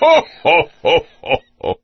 ho, ho, ho, ho, ho.